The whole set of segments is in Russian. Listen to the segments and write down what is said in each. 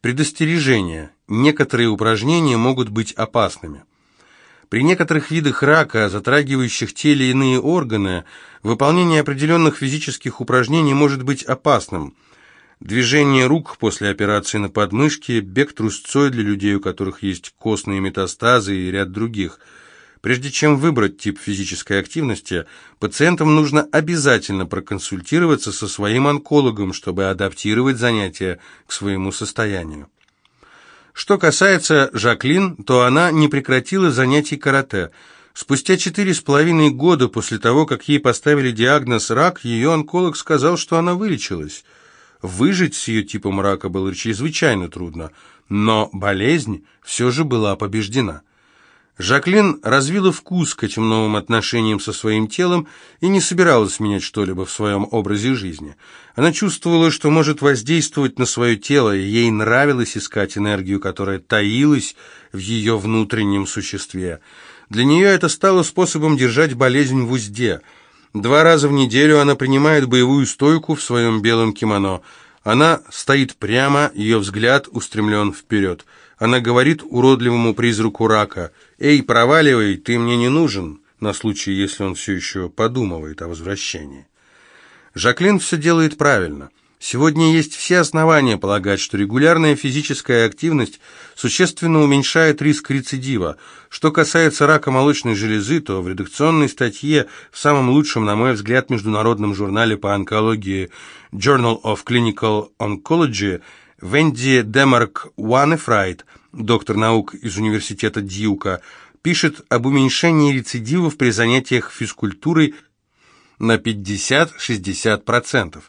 Предостережение. Некоторые упражнения могут быть опасными. При некоторых видах рака, затрагивающих те или иные органы, выполнение определенных физических упражнений может быть опасным. Движение рук после операции на подмышке, бег трусцой для людей, у которых есть костные метастазы и ряд других – Прежде чем выбрать тип физической активности, пациентам нужно обязательно проконсультироваться со своим онкологом, чтобы адаптировать занятия к своему состоянию. Что касается Жаклин, то она не прекратила занятий карате. Спустя четыре с половиной года после того, как ей поставили диагноз рак, ее онколог сказал, что она вылечилась. Выжить с ее типом рака было чрезвычайно трудно, но болезнь все же была побеждена. Жаклин развила вкус к этим новым отношениям со своим телом и не собиралась менять что-либо в своем образе жизни. Она чувствовала, что может воздействовать на свое тело, и ей нравилось искать энергию, которая таилась в ее внутреннем существе. Для нее это стало способом держать болезнь в узде. Два раза в неделю она принимает боевую стойку в своем белом кимоно. Она стоит прямо, ее взгляд устремлен вперед – она говорит уродливому призраку рака, «Эй, проваливай, ты мне не нужен», на случай, если он все еще подумывает о возвращении. Жаклин все делает правильно. Сегодня есть все основания полагать, что регулярная физическая активность существенно уменьшает риск рецидива. Что касается рака молочной железы, то в редакционной статье в самом лучшем, на мой взгляд, международном журнале по онкологии Journal of Clinical Oncology – Венди Демарк Уанефрайт, доктор наук из университета Дьюка, пишет об уменьшении рецидивов при занятиях физкультурой на 50-60%.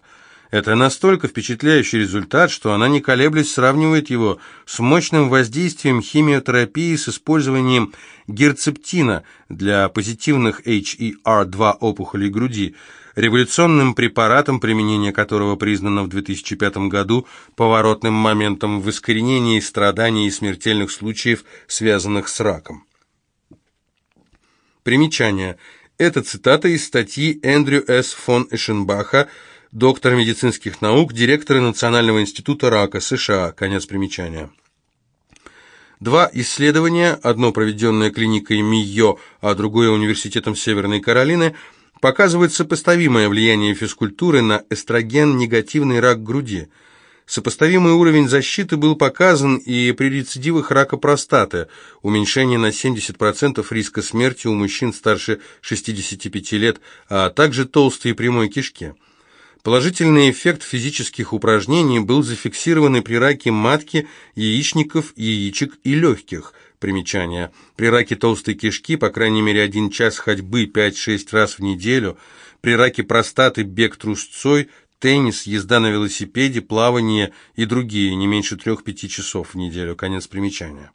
Это настолько впечатляющий результат, что она не колеблясь сравнивает его с мощным воздействием химиотерапии с использованием герцептина для позитивных HER2 опухолей груди, революционным препаратом, применение которого признано в 2005 году поворотным моментом в искоренении страданий и смертельных случаев, связанных с раком. Примечание. Это цитата из статьи Эндрю С. фон Эшенбаха доктор медицинских наук, директор Национального института рака США. Конец примечания. Два исследования, одно проведенное клиникой МИО, а другое университетом Северной Каролины – показывает сопоставимое влияние физкультуры на эстроген-негативный рак груди. Сопоставимый уровень защиты был показан и при рецидивах рака простаты, уменьшение на 70% риска смерти у мужчин старше 65 лет, а также толстой и прямой кишки. Положительный эффект физических упражнений был зафиксирован при раке матки, яичников, яичек и легких – Примечание. При раке толстой кишки, по крайней мере, один час ходьбы 5-6 раз в неделю. При раке простаты бег трусцой, теннис, езда на велосипеде, плавание и другие, не меньше 3-5 часов в неделю. Конец примечания.